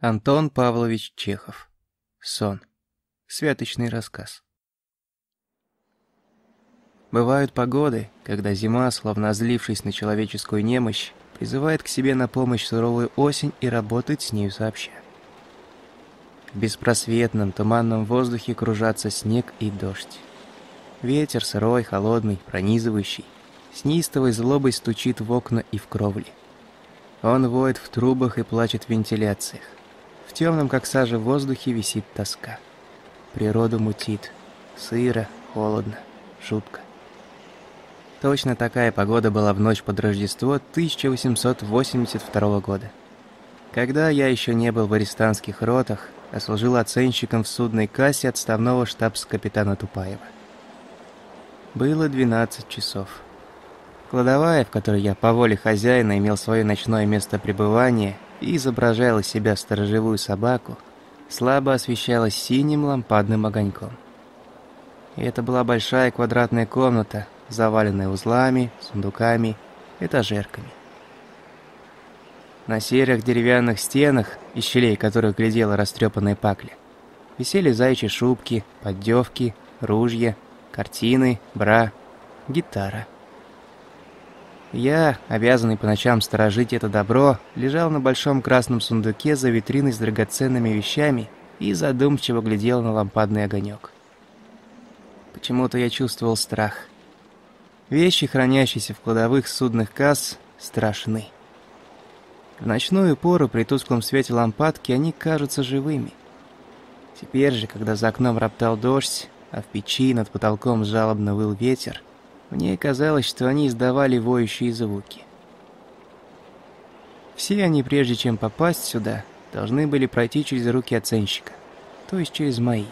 Антон Павлович Чехов. Сон. Святочный рассказ. Бывают погоды, когда зима, словно озлившись на человеческую немощь, призывает к себе на помощь суровую осень и работает с нею сообща. В беспросветном туманном воздухе кружатся снег и дождь. Ветер сырой, холодный, пронизывающий, с неистовой злобой стучит в окна и в кровли. Он воет в трубах и плачет в вентиляциях. В темном, как сажа, воздухе висит тоска. Природу мутит. Сыро, холодно, жутко. Точно такая погода была в ночь под Рождество 1882 года. Когда я еще не был в арестантских ротах, а служил оценщиком в судной кассе отставного штабс-капитана Тупаева. Было 12 часов. Кладовая, в которой я по воле хозяина имел свое ночное место пребывания – и изображала из себя сторожевую собаку, слабо освещалась синим лампадным огоньком. И это была большая квадратная комната, заваленная узлами, сундуками, этажерками. На серых деревянных стенах, из щелей которых глядела растрепанная пакля, висели зайчьи шубки, поддевки, ружья, картины, бра, гитара — я, обязанный по ночам сторожить это добро, лежал на большом красном сундуке за витриной с драгоценными вещами и задумчиво глядел на лампадный огонек. Почему-то я чувствовал страх. Вещи, хранящиеся в кладовых судных касс, страшны. В ночную пору при тусклом свете лампадки они кажутся живыми. Теперь же, когда за окном роптал дождь, а в печи над потолком жалобно выл ветер, мне казалось, что они издавали воющие звуки. Все они, прежде чем попасть сюда, должны были пройти через руки оценщика, то есть через мои.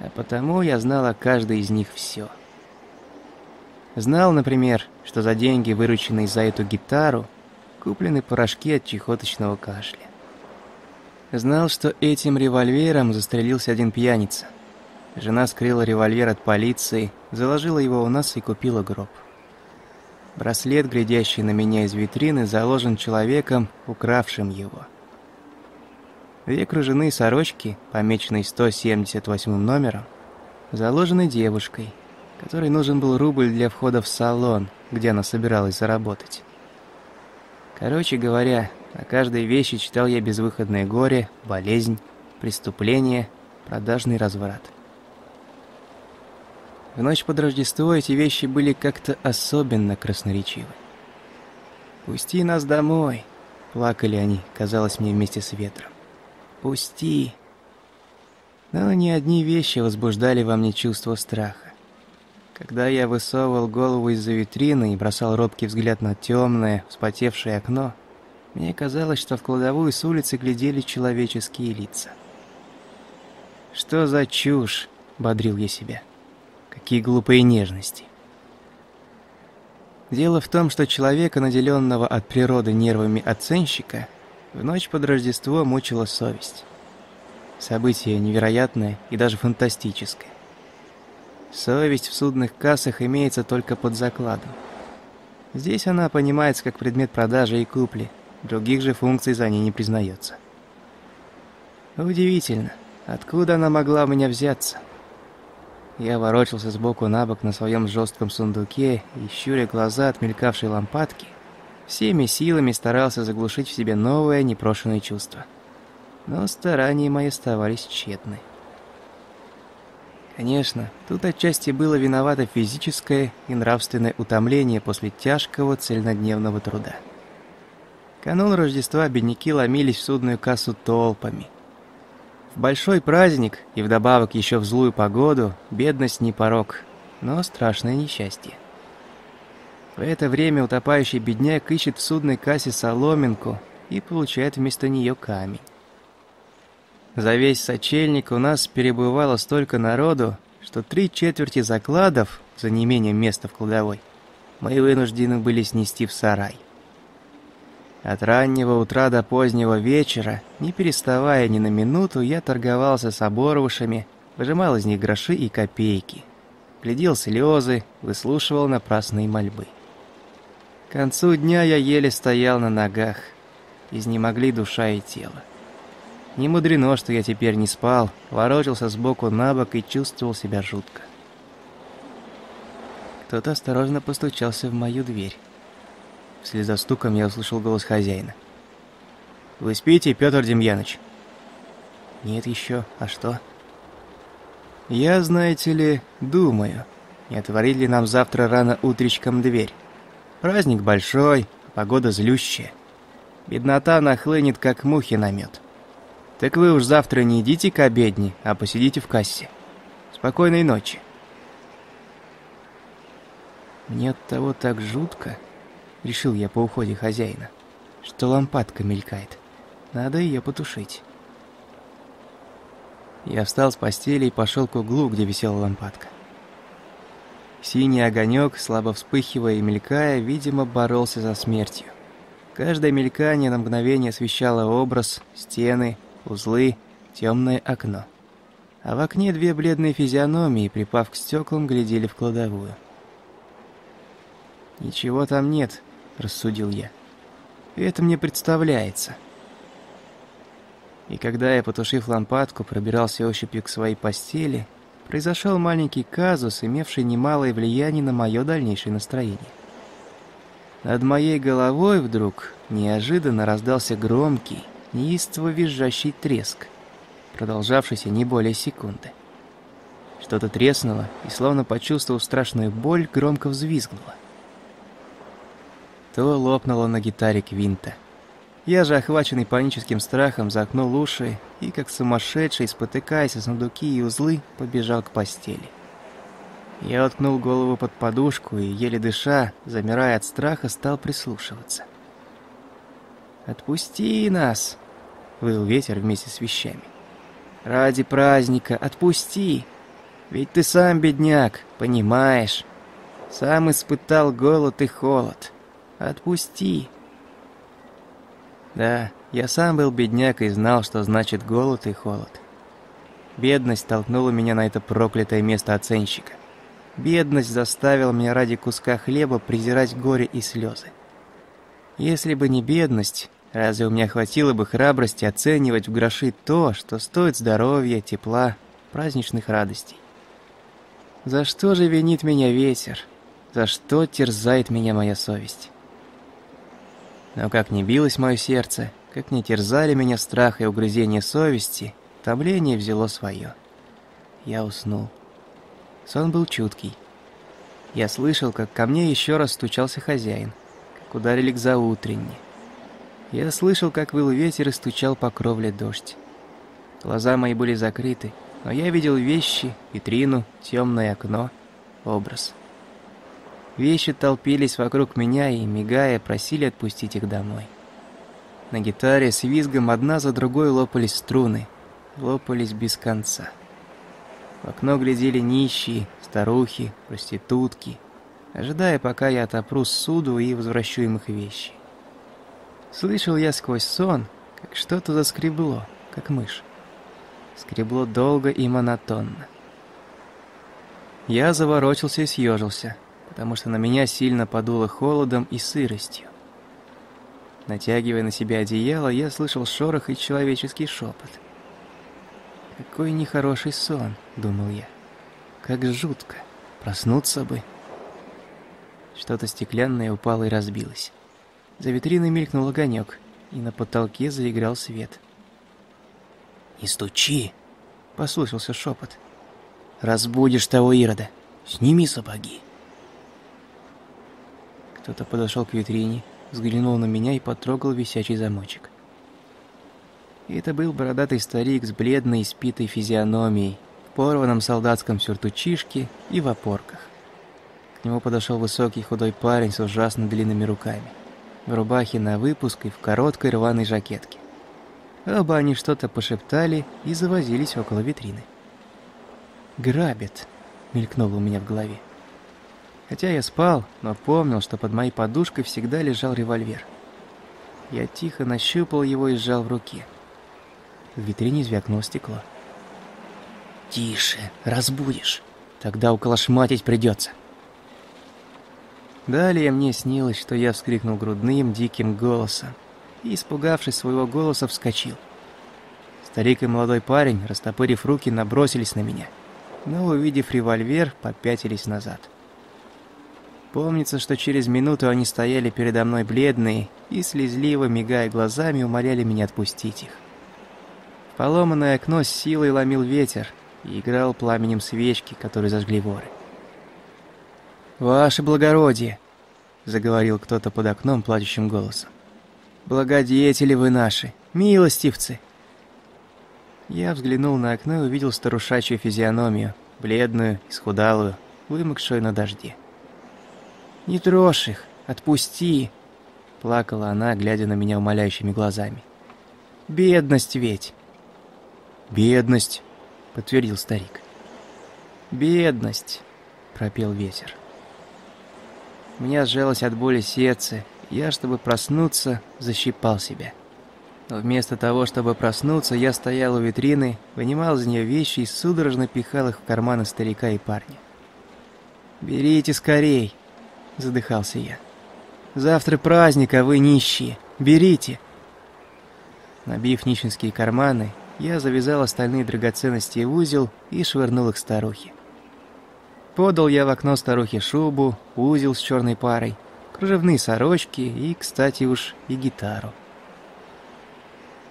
А потому я знал о каждой из них все. Знал, например, что за деньги, вырученные за эту гитару, куплены порошки от чехоточного кашля. Знал, что этим револьвером застрелился один пьяница – Жена скрыла револьвер от полиции, заложила его у нас и купила гроб. Браслет, глядящий на меня из витрины, заложен человеком, укравшим его. Две кружевные сорочки, помеченные 178 номером, заложены девушкой, которой нужен был рубль для входа в салон, где она собиралась заработать. Короче говоря, о каждой вещи читал я безвыходное горе, болезнь, преступление, продажный разврат. В ночь под Рождество эти вещи были как-то особенно красноречивы. «Пусти нас домой!» — плакали они, казалось мне, вместе с ветром. «Пусти!» Но ни одни вещи возбуждали во мне чувство страха. Когда я высовывал голову из-за витрины и бросал робкий взгляд на темное, вспотевшее окно, мне казалось, что в кладовую с улицы глядели человеческие лица. «Что за чушь?» — бодрил я себя. Какие глупые нежности. Дело в том, что человека, наделенного от природы нервами оценщика, в ночь под Рождество мучила совесть. Событие невероятное и даже фантастическое. Совесть в судных кассах имеется только под закладом. Здесь она понимается как предмет продажи и купли, других же функций за ней не признается. Удивительно, откуда она могла у меня взяться? Я ворочался сбоку на бок на своем жестком сундуке и, щуря глаза от мелькавшей лампадки, всеми силами старался заглушить в себе новое непрошенное чувство. Но старания мои оставались тщетны. Конечно, тут отчасти было виновато физическое и нравственное утомление после тяжкого цельнодневного труда. Канун Рождества бедняки ломились в судную кассу толпами. В большой праздник и вдобавок еще в злую погоду бедность не порог, но страшное несчастье. В это время утопающий бедняк ищет в судной кассе соломинку и получает вместо нее камень. За весь сочельник у нас перебывало столько народу, что три четверти закладов, за неимением места в кладовой, мы вынуждены были снести в сарай. От раннего утра до позднего вечера, не переставая ни на минуту, я торговался с оборвышами, выжимал из них гроши и копейки, глядел слезы, выслушивал напрасные мольбы. К концу дня я еле стоял на ногах, изнемогли душа и тело. Не мудрено, что я теперь не спал, ворочался сбоку на бок и чувствовал себя жутко. Кто-то осторожно постучался в мою дверь. Вслед за стуком я услышал голос хозяина. «Вы спите, Петр Демьяныч?» «Нет еще. А что?» «Я, знаете ли, думаю, не отворить ли нам завтра рано утречком дверь. Праздник большой, погода злющая. Беднота нахлынет, как мухи на мед. Так вы уж завтра не идите к обедне, а посидите в кассе. Спокойной ночи». Мне от того так жутко, решил я по уходе хозяина, что лампадка мелькает. Надо ее потушить. Я встал с постели и пошел к углу, где висела лампадка. Синий огонек, слабо вспыхивая и мелькая, видимо, боролся за смертью. Каждое мелькание на мгновение освещало образ, стены, узлы, темное окно. А в окне две бледные физиономии, припав к стеклам, глядели в кладовую. «Ничего там нет», — рассудил я. «Это мне представляется». И когда я, потушив лампадку, пробирался ощупью к своей постели, произошел маленький казус, имевший немалое влияние на мое дальнейшее настроение. Над моей головой вдруг неожиданно раздался громкий, неистово визжащий треск, продолжавшийся не более секунды. Что-то треснуло, и, словно почувствовав страшную боль, громко взвизгнуло то лопнуло на гитаре Квинта. Я же, охваченный паническим страхом, закнул уши и, как сумасшедший, спотыкаясь о сундуки и узлы, побежал к постели. Я воткнул голову под подушку и, еле дыша, замирая от страха, стал прислушиваться. «Отпусти нас!» — выл ветер вместе с вещами. «Ради праздника отпусти! Ведь ты сам бедняк, понимаешь? Сам испытал голод и холод». Отпусти. Да, я сам был бедняк и знал, что значит голод и холод. Бедность толкнула меня на это проклятое место оценщика. Бедность заставила меня ради куска хлеба презирать горе и слезы. Если бы не бедность, разве у меня хватило бы храбрости оценивать в гроши то, что стоит здоровья, тепла, праздничных радостей? За что же винит меня ветер? За что терзает меня моя совесть? Но как не билось мое сердце, как не терзали меня страх и угрызение совести, томление взяло свое. Я уснул. Сон был чуткий. Я слышал, как ко мне еще раз стучался хозяин, как ударили к заутренне. Я слышал, как выл ветер и стучал по кровле дождь. Глаза мои были закрыты, но я видел вещи, витрину, темное окно, образ. Вещи толпились вокруг меня и, мигая, просили отпустить их домой. На гитаре с визгом одна за другой лопались струны, лопались без конца. В окно глядели нищие, старухи, проститутки, ожидая, пока я отопру суду и возвращу им их вещи. Слышал я сквозь сон, как что-то заскребло, как мышь. Скребло долго и монотонно. Я заворочился и съежился — потому что на меня сильно подуло холодом и сыростью. Натягивая на себя одеяло, я слышал шорох и человеческий шепот. «Какой нехороший сон», — думал я. «Как жутко. Проснуться бы». Что-то стеклянное упало и разбилось. За витриной мелькнул огонек, и на потолке заиграл свет. «Не стучи!» — послышался шепот. «Разбудишь того Ирода! Сними сапоги!» Кто-то подошел к витрине, взглянул на меня и потрогал висячий замочек. И это был бородатый старик с бледной, спитой физиономией, в порванном солдатском сюртучишке и в опорках. К нему подошел высокий худой парень с ужасно длинными руками, в рубахе на выпуск и в короткой рваной жакетке. Оба они что-то пошептали и завозились около витрины. «Грабят», — мелькнуло у меня в голове. Хотя я спал, но помнил, что под моей подушкой всегда лежал револьвер. Я тихо нащупал его и сжал в руке. В витрине звякнуло стекло. «Тише, разбудишь. Тогда уколошматить придется». Далее мне снилось, что я вскрикнул грудным, диким голосом и, испугавшись своего голоса, вскочил. Старик и молодой парень, растопырив руки, набросились на меня, но, увидев револьвер, попятились назад. Помнится, что через минуту они стояли передо мной бледные и, слезливо мигая глазами, умоляли меня отпустить их. Поломанное окно с силой ломил ветер и играл пламенем свечки, которые зажгли воры. «Ваше благородие!» — заговорил кто-то под окном плачущим голосом. «Благодетели вы наши, милостивцы!» Я взглянул на окно и увидел старушачью физиономию, бледную, исхудалую, вымокшую на дожде. «Не трожь их, отпусти!» Плакала она, глядя на меня умоляющими глазами. «Бедность ведь!» «Бедность!» — подтвердил старик. «Бедность!» — пропел ветер. У меня сжалось от боли сердце, я, чтобы проснуться, защипал себя. Но вместо того, чтобы проснуться, я стоял у витрины, вынимал из нее вещи и судорожно пихал их в карманы старика и парня. «Берите скорей!» – задыхался я. «Завтра праздник, а вы нищие! Берите!» Набив нищенские карманы, я завязал остальные драгоценности в узел и швырнул их старухе. Подал я в окно старухе шубу, узел с черной парой, кружевные сорочки и, кстати уж, и гитару.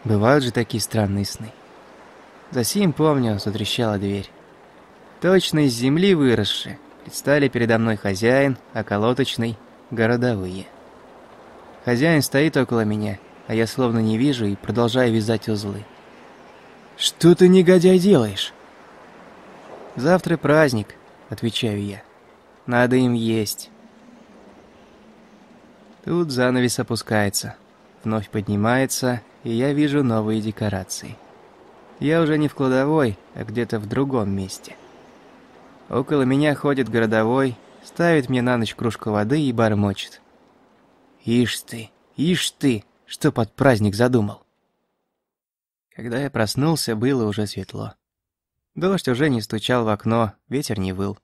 Бывают же такие странные сны. Засим, помню, затрещала дверь. Точно из земли выросшие, предстали передо мной хозяин, околоточный, городовые. Хозяин стоит около меня, а я словно не вижу и продолжаю вязать узлы. «Что ты, негодяй, делаешь?» «Завтра праздник», — отвечаю я. «Надо им есть». Тут занавес опускается, вновь поднимается, и я вижу новые декорации. Я уже не в кладовой, а где-то в другом месте. Около меня ходит городовой, ставит мне на ночь кружку воды и бормочет. «Ишь ты, ишь ты, что под праздник задумал?» Когда я проснулся, было уже светло. Дождь уже не стучал в окно, ветер не выл.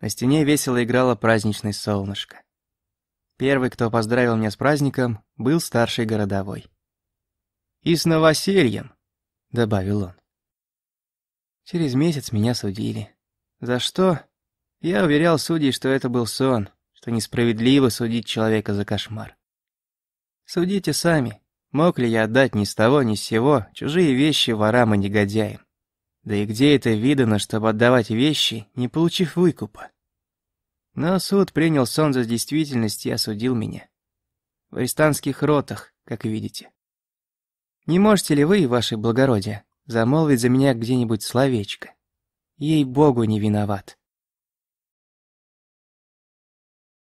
На стене весело играло праздничное солнышко. Первый, кто поздравил меня с праздником, был старший городовой. «И с новосельем», — добавил он. Через месяц меня судили. За что? Я уверял судей, что это был сон, что несправедливо судить человека за кошмар. Судите сами, мог ли я отдать ни с того ни с сего чужие вещи ворам и негодяям. Да и где это видано, чтобы отдавать вещи, не получив выкупа? Но суд принял сон за действительность и осудил меня. В арестантских ротах, как видите. Не можете ли вы, ваше благородие, замолвить за меня где-нибудь словечко? Ей-богу, не виноват.